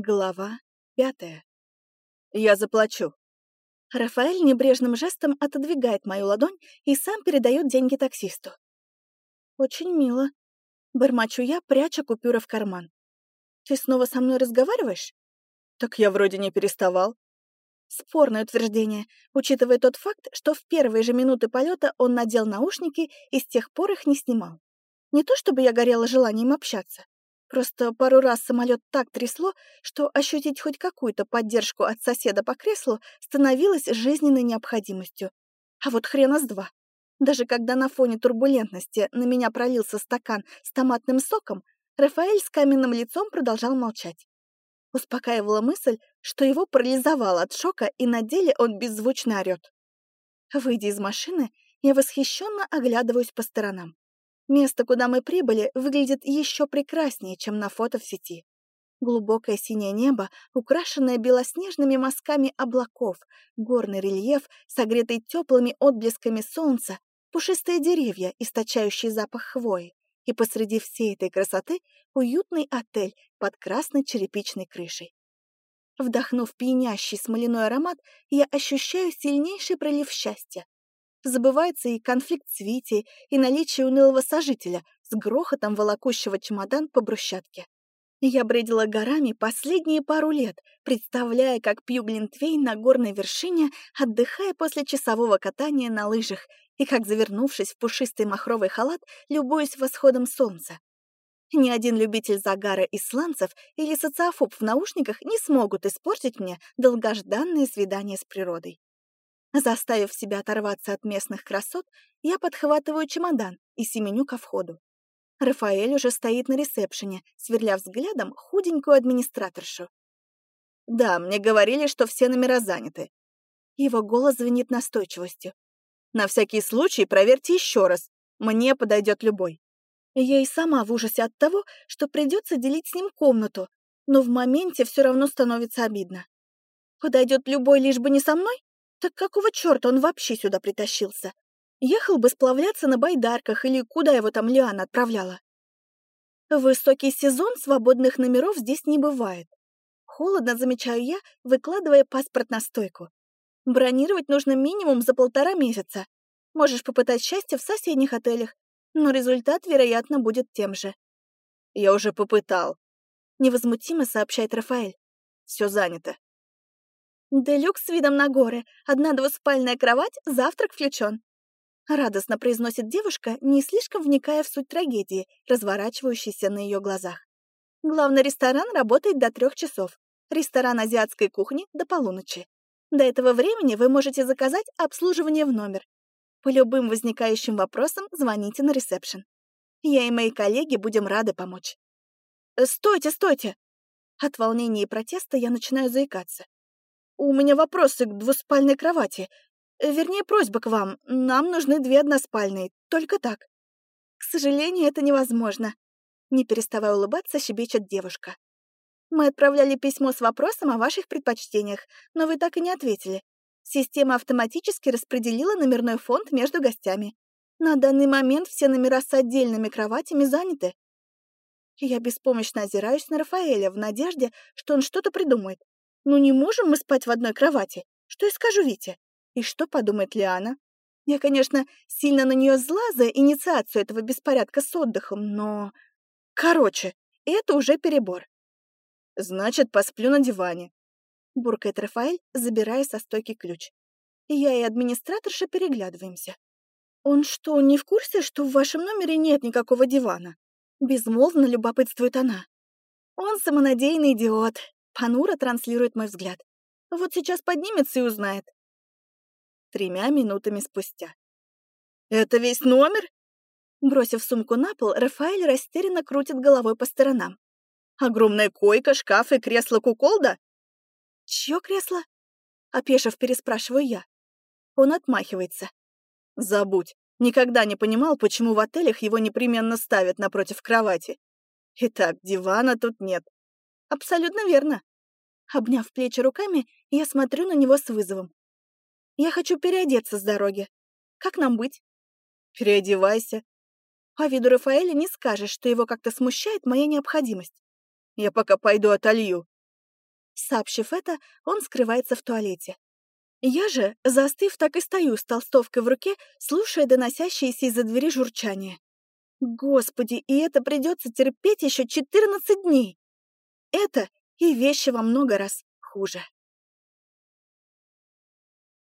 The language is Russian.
Глава пятая. Я заплачу. Рафаэль небрежным жестом отодвигает мою ладонь и сам передает деньги таксисту. Очень мило. Бормочу я, пряча купюры в карман. Ты снова со мной разговариваешь? Так я вроде не переставал. Спорное утверждение, учитывая тот факт, что в первые же минуты полета он надел наушники и с тех пор их не снимал. Не то чтобы я горела желанием общаться. Просто пару раз самолет так трясло, что ощутить хоть какую-то поддержку от соседа по креслу становилось жизненной необходимостью. А вот хрена с два. Даже когда на фоне турбулентности на меня пролился стакан с томатным соком, Рафаэль с каменным лицом продолжал молчать. Успокаивала мысль, что его парализовало от шока, и на деле он беззвучно орёт. Выйдя из машины, я восхищенно оглядываюсь по сторонам. Место, куда мы прибыли, выглядит еще прекраснее, чем на фото в сети. Глубокое синее небо, украшенное белоснежными мазками облаков, горный рельеф, согретый теплыми отблесками солнца, пушистые деревья, источающие запах хвои, и посреди всей этой красоты уютный отель под красной черепичной крышей. Вдохнув пьянящий смоляной аромат, я ощущаю сильнейший прилив счастья. Забывается и конфликт с Витей, и наличие унылого сожителя, с грохотом волокущего чемодан по брусчатке. Я бредила горами последние пару лет, представляя, как пью глинтвейн на горной вершине, отдыхая после часового катания на лыжах, и как, завернувшись в пушистый махровый халат, любуюсь восходом солнца. Ни один любитель загара исландцев или социофоб в наушниках не смогут испортить мне долгожданное свидание с природой. Заставив себя оторваться от местных красот, я подхватываю чемодан и семеню ко входу. Рафаэль уже стоит на ресепшене, сверля взглядом худенькую администраторшу. «Да, мне говорили, что все номера заняты». Его голос звенит настойчивостью. «На всякий случай проверьте еще раз. Мне подойдет любой». Я и сама в ужасе от того, что придется делить с ним комнату, но в моменте все равно становится обидно. Подойдет любой, лишь бы не со мной? Так какого черта он вообще сюда притащился? Ехал бы сплавляться на байдарках или куда его там Лиана отправляла. Высокий сезон свободных номеров здесь не бывает. Холодно замечаю я, выкладывая паспорт на стойку. Бронировать нужно минимум за полтора месяца. Можешь попытать счастье в соседних отелях, но результат, вероятно, будет тем же. Я уже попытал. Невозмутимо сообщает Рафаэль. Все занято. Делюкс с видом на горы, одна двуспальная кровать, завтрак включен. Радостно произносит девушка, не слишком вникая в суть трагедии, разворачивающейся на ее глазах. Главный ресторан работает до трех часов. Ресторан азиатской кухни до полуночи. До этого времени вы можете заказать обслуживание в номер. По любым возникающим вопросам звоните на ресепшн. Я и мои коллеги будем рады помочь. «Стойте, стойте!» От волнения и протеста я начинаю заикаться. У меня вопросы к двуспальной кровати. Вернее, просьба к вам. Нам нужны две односпальные. Только так. К сожалению, это невозможно. Не переставая улыбаться, щебечет девушка. Мы отправляли письмо с вопросом о ваших предпочтениях, но вы так и не ответили. Система автоматически распределила номерной фонд между гостями. На данный момент все номера с отдельными кроватями заняты. Я беспомощно озираюсь на Рафаэля в надежде, что он что-то придумает. Ну не можем мы спать в одной кровати. Что я скажу Вите? И что подумает Лиана? Я, конечно, сильно на нее зла за инициацию этого беспорядка с отдыхом, но... Короче, это уже перебор. Значит, посплю на диване. Буркает Рафаэль, забирая со стойки ключ. Я и администраторша переглядываемся. Он что, не в курсе, что в вашем номере нет никакого дивана? Безмолвно любопытствует она. Он самонадеянный идиот, Панура транслирует мой взгляд. Вот сейчас поднимется и узнает. Тремя минутами спустя. «Это весь номер?» Бросив сумку на пол, Рафаэль растерянно крутит головой по сторонам. «Огромная койка, шкаф и кресло куколда?» «Чье кресло?» Опешив, переспрашиваю я. Он отмахивается. «Забудь. Никогда не понимал, почему в отелях его непременно ставят напротив кровати. Итак, дивана тут нет. Абсолютно верно. Обняв плечи руками, я смотрю на него с вызовом. Я хочу переодеться с дороги. Как нам быть? Переодевайся. По виду Рафаэля не скажешь, что его как-то смущает моя необходимость. Я пока пойду отолью. Сообщив это, он скрывается в туалете. Я же, застыв, так и стою с толстовкой в руке, слушая доносящиеся из-за двери журчание. Господи, и это придется терпеть еще 14 дней. Это и вещи во много раз хуже.